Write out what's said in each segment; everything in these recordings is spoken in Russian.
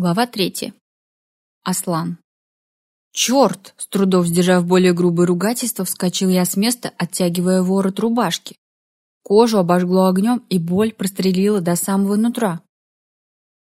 Глава третья. Аслан. «Черт!» С трудом сдержав более грубое ругательство, вскочил я с места, оттягивая ворот рубашки. Кожу обожгло огнем, и боль прострелила до самого нутра.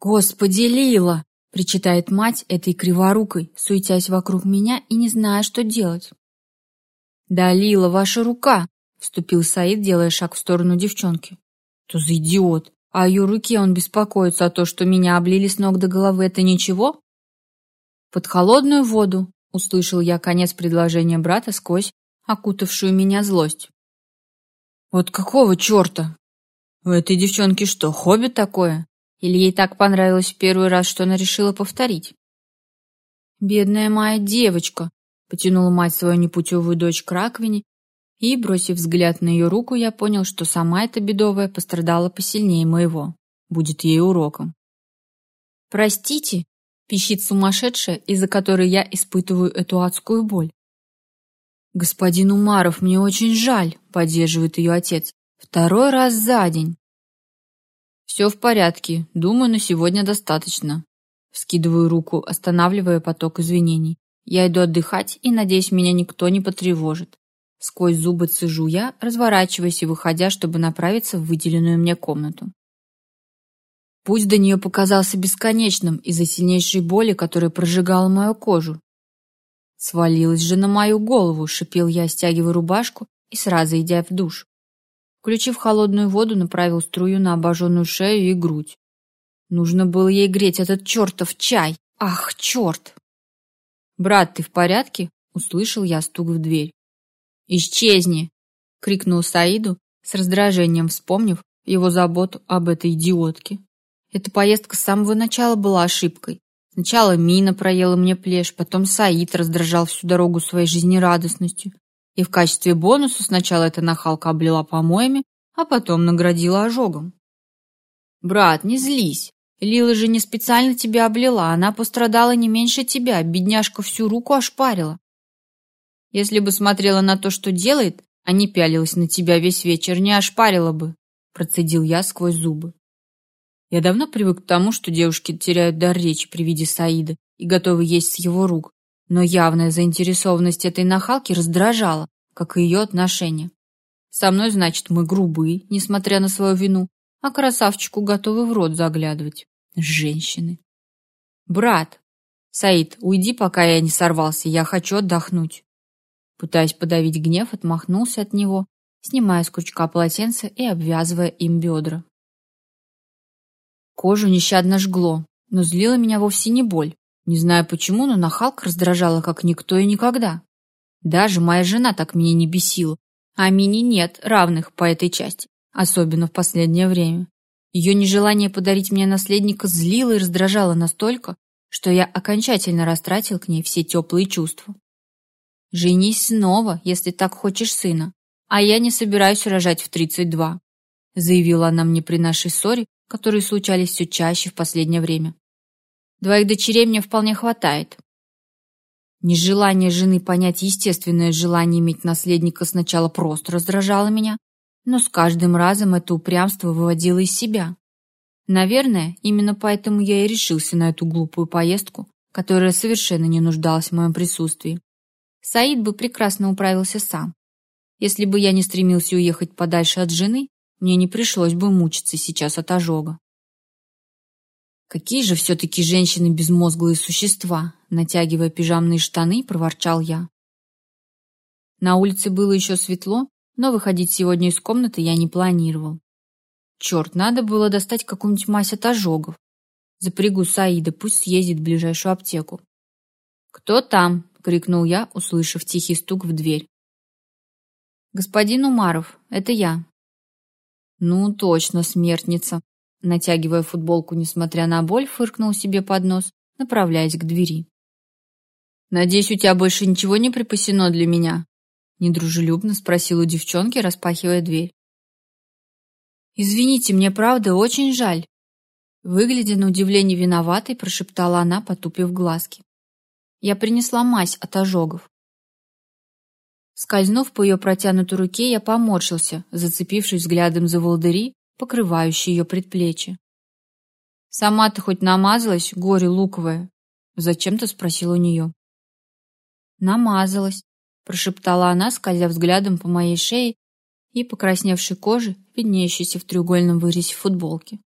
«Господи, Лила!» — причитает мать этой криворукой, суетясь вокруг меня и не зная, что делать. «Да, Лила, ваша рука!» — вступил Саид, делая шаг в сторону девчонки. «Что за идиот? А о ее руке он беспокоится, а то, что меня облили с ног до головы, это ничего? Под холодную воду, услышал я конец предложения брата сквозь окутавшую меня злость. Вот какого черта? У этой девчонки что, хобби такое? Или ей так понравилось в первый раз, что она решила повторить? Бедная моя девочка, потянула мать свою непутевую дочь к раковине и, бросив взгляд на ее руку, я понял, что сама эта бедовая пострадала посильнее моего. Будет ей уроком. «Простите», — пищит сумасшедшая, из-за которой я испытываю эту адскую боль. «Господин Умаров, мне очень жаль», — поддерживает ее отец. «Второй раз за день». «Все в порядке. Думаю, на сегодня достаточно». Скидываю руку, останавливая поток извинений. Я иду отдыхать и, надеюсь, меня никто не потревожит. Сквозь зубы цежу я, разворачиваясь и выходя, чтобы направиться в выделенную мне комнату. Путь до нее показался бесконечным из-за сильнейшей боли, которая прожигала мою кожу. Свалилась же на мою голову, шипел я, стягивая рубашку и сразу идя в душ. Включив холодную воду, направил струю на обожженную шею и грудь. Нужно было ей греть этот чертов чай. Ах, черт! «Брат, ты в порядке?» — услышал я стук в дверь. «Исчезни!» — крикнул Саиду, с раздражением вспомнив его заботу об этой идиотке. Эта поездка с самого начала была ошибкой. Сначала Мина проела мне плешь, потом Саид раздражал всю дорогу своей жизнерадостностью. И в качестве бонуса сначала эта нахалка облила помоями, а потом наградила ожогом. «Брат, не злись. Лила же не специально тебя облила, она пострадала не меньше тебя, бедняжка всю руку ошпарила. Если бы смотрела на то, что делает, а не пялилась на тебя весь вечер, не ошпарила бы, процедил я сквозь зубы. Я давно привык к тому, что девушки теряют дар речи при виде Саида и готовы есть с его рук, но явная заинтересованность этой нахалки раздражала, как и ее отношение. Со мной, значит, мы грубые, несмотря на свою вину, а красавчику готовы в рот заглядывать. Женщины. Брат, Саид, уйди, пока я не сорвался, я хочу отдохнуть. Пытаясь подавить гнев, отмахнулся от него, снимая с крючка полотенце и обвязывая им бедра. Кожу нещадно жгло, но злила меня вовсе не боль. Не знаю почему, но нахалка раздражала, как никто и никогда. Даже моя жена так меня не бесила, а Мини нет равных по этой части, особенно в последнее время. Ее нежелание подарить мне наследника злило и раздражало настолько, что я окончательно растратил к ней все теплые чувства. Женись снова, если так хочешь сына, а я не собираюсь рожать в 32, заявила она мне при нашей ссоре, которые случались все чаще в последнее время. Двоих дочерей мне вполне хватает. Нежелание жены понять естественное желание иметь наследника сначала просто раздражало меня, но с каждым разом это упрямство выводило из себя. Наверное, именно поэтому я и решился на эту глупую поездку, которая совершенно не нуждалась в моем присутствии. Саид бы прекрасно управился сам. Если бы я не стремился уехать подальше от жены, мне не пришлось бы мучиться сейчас от ожога. Какие же все-таки женщины безмозглые существа, натягивая пижамные штаны, проворчал я. На улице было еще светло, но выходить сегодня из комнаты я не планировал. Черт, надо было достать какую-нибудь мазь от ожогов. Запрягу Саида, пусть съездит в ближайшую аптеку. «Кто там?» — крикнул я, услышав тихий стук в дверь. «Господин Умаров, это я». «Ну, точно, смертница!» Натягивая футболку, несмотря на боль, фыркнул себе под нос, направляясь к двери. «Надеюсь, у тебя больше ничего не припасено для меня?» Недружелюбно спросил у девчонки, распахивая дверь. «Извините, мне правда очень жаль». Выглядя на удивление виноватой, прошептала она, потупив глазки. Я принесла мазь от ожогов. Скользнув по ее протянутой руке, я поморщился, зацепившись взглядом за волдыри, покрывающие ее предплечье. Сама ты хоть намазалась, горе луковое? Зачем-то спросил у нее. Намазалась, прошептала она, скользя взглядом по моей шее и покрасневшей коже, виднеющейся в треугольном вырезе футболки.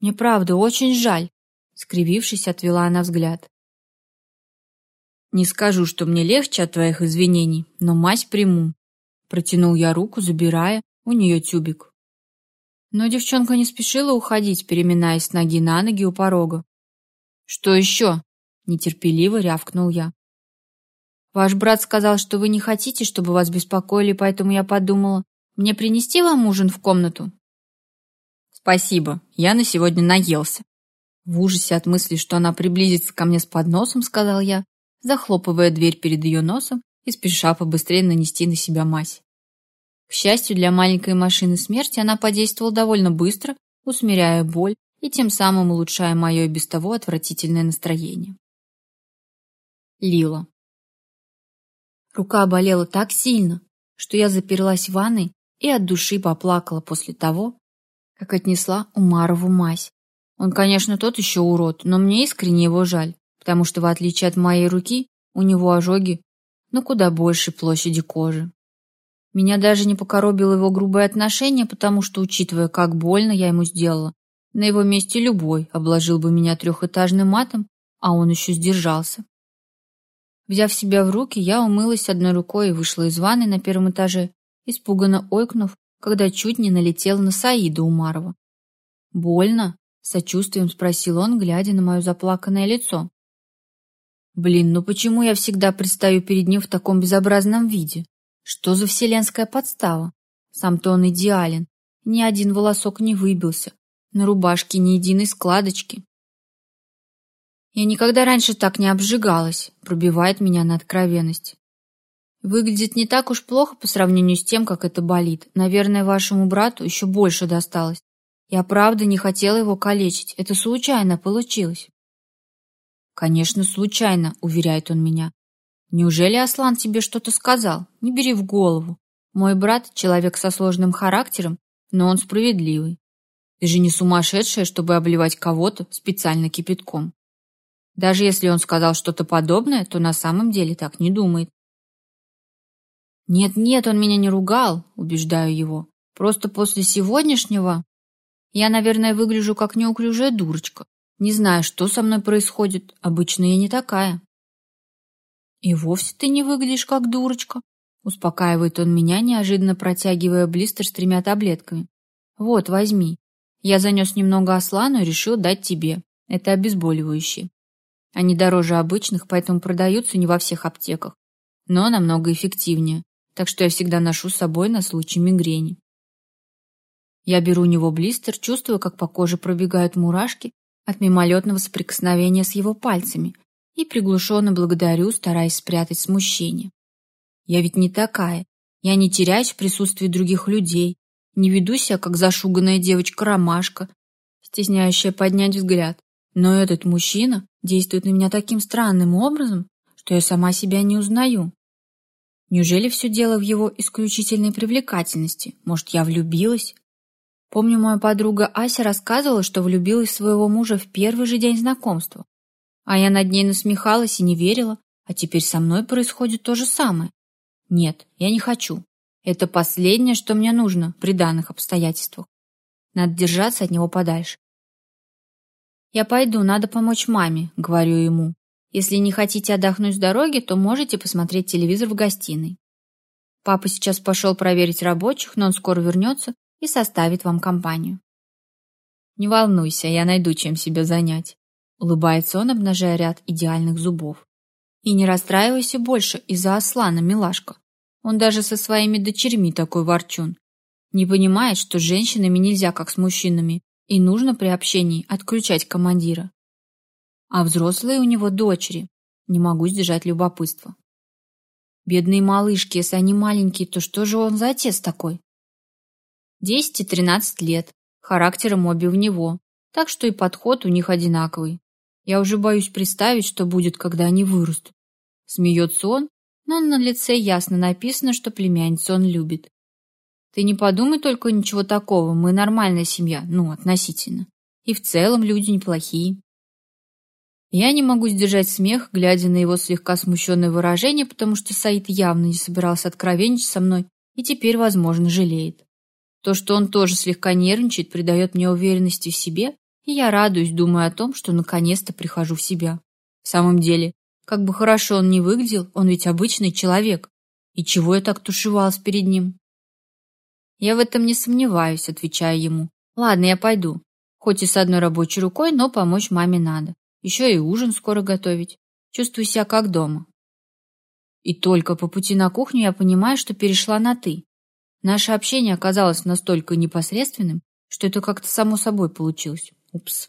Мне правда очень жаль, скривившись, отвела она взгляд. Не скажу, что мне легче от твоих извинений, но мазь приму. Протянул я руку, забирая у нее тюбик. Но девчонка не спешила уходить, переминаясь с ноги на ноги у порога. Что еще? Нетерпеливо рявкнул я. Ваш брат сказал, что вы не хотите, чтобы вас беспокоили, поэтому я подумала, мне принести вам ужин в комнату? Спасибо, я на сегодня наелся. В ужасе от мысли, что она приблизится ко мне с подносом, сказал я, захлопывая дверь перед ее носом и спеша побыстрее нанести на себя мазь. К счастью для маленькой машины смерти, она подействовала довольно быстро, усмиряя боль и тем самым улучшая мое и без того отвратительное настроение. Лила. Рука болела так сильно, что я заперлась в ванной и от души поплакала после того, как отнесла Умарову мазь. Он, конечно, тот еще урод, но мне искренне его жаль, потому что, в отличие от моей руки, у него ожоги на куда большей площади кожи. Меня даже не покоробило его грубое отношение, потому что, учитывая, как больно я ему сделала, на его месте любой обложил бы меня трехэтажным матом, а он еще сдержался. Взяв себя в руки, я умылась одной рукой и вышла из ванной на первом этаже, испуганно ойкнув, когда чуть не налетела на Саида Умарова. «Больно?» — сочувствием спросил он, глядя на мое заплаканное лицо. «Блин, ну почему я всегда предстаю перед ним в таком безобразном виде? Что за вселенская подстава? Сам-то он идеален, ни один волосок не выбился, на рубашке ни единой складочки. Я никогда раньше так не обжигалась, пробивает меня на откровенность. Выглядит не так уж плохо по сравнению с тем, как это болит. Наверное, вашему брату еще больше досталось. Я правда не хотела его калечить. Это случайно получилось. Конечно, случайно, уверяет он меня. Неужели Аслан тебе что-то сказал? Не бери в голову. Мой брат человек со сложным характером, но он справедливый. Ты же не сумасшедшая, чтобы обливать кого-то специально кипятком. Даже если он сказал что-то подобное, то на самом деле так не думает. Нет-нет, он меня не ругал, убеждаю его. Просто после сегодняшнего я, наверное, выгляжу как неуклюжая дурочка. Не знаю, что со мной происходит. Обычно я не такая. И вовсе ты не выглядишь как дурочка, успокаивает он меня, неожиданно протягивая блистер с тремя таблетками. Вот, возьми. Я занес немного Аслану и решил дать тебе. Это обезболивающее. Они дороже обычных, поэтому продаются не во всех аптеках, но намного эффективнее, так что я всегда ношу с собой на случай мигрени. Я беру у него блистер, чувствую, как по коже пробегают мурашки от мимолетного соприкосновения с его пальцами и приглушенно благодарю, стараясь спрятать смущение. Я ведь не такая. Я не теряюсь в присутствии других людей, не веду себя, как зашуганная девочка-ромашка, стесняющая поднять взгляд. Но этот мужчина действует на меня таким странным образом, что я сама себя не узнаю. Неужели все дело в его исключительной привлекательности? Может, я влюбилась? Помню, моя подруга Ася рассказывала, что влюбилась в своего мужа в первый же день знакомства. А я над ней насмехалась и не верила, а теперь со мной происходит то же самое. Нет, я не хочу. Это последнее, что мне нужно при данных обстоятельствах. Надо держаться от него подальше. «Я пойду, надо помочь маме», — говорю ему. «Если не хотите отдохнуть с дороги, то можете посмотреть телевизор в гостиной. Папа сейчас пошел проверить рабочих, но он скоро вернется и составит вам компанию». «Не волнуйся, я найду, чем себя занять», — улыбается он, обнажая ряд идеальных зубов. «И не расстраивайся больше из-за Аслана, милашка. Он даже со своими дочерьми такой ворчун. Не понимает, что с женщинами нельзя, как с мужчинами, и нужно при общении отключать командира. А взрослые у него дочери. Не могу сдержать любопытство. Бедные малышки, если они маленькие, то что же он за отец такой? Десять и тринадцать лет. Характером обе в него. Так что и подход у них одинаковый. Я уже боюсь представить, что будет, когда они вырастут. Смеется он, но на лице ясно написано, что племянницу он любит. Ты не подумай только ничего такого, мы нормальная семья, ну, относительно. И в целом люди неплохие. Я не могу сдержать смех, глядя на его слегка смущенное выражение, потому что Саид явно не собирался откровенничать со мной и теперь, возможно, жалеет. То, что он тоже слегка нервничает, придает мне уверенности в себе, и я радуюсь, думая о том, что наконец-то прихожу в себя. В самом деле, как бы хорошо он ни выглядел, он ведь обычный человек. И чего я так тушевалась перед ним? Я в этом не сомневаюсь, отвечаю ему. Ладно, я пойду. Хоть и с одной рабочей рукой, но помочь маме надо. Еще и ужин скоро готовить. Чувствую себя как дома. И только по пути на кухню я понимаю, что перешла на «ты». Наше общение оказалось настолько непосредственным, что это как-то само собой получилось. Упс.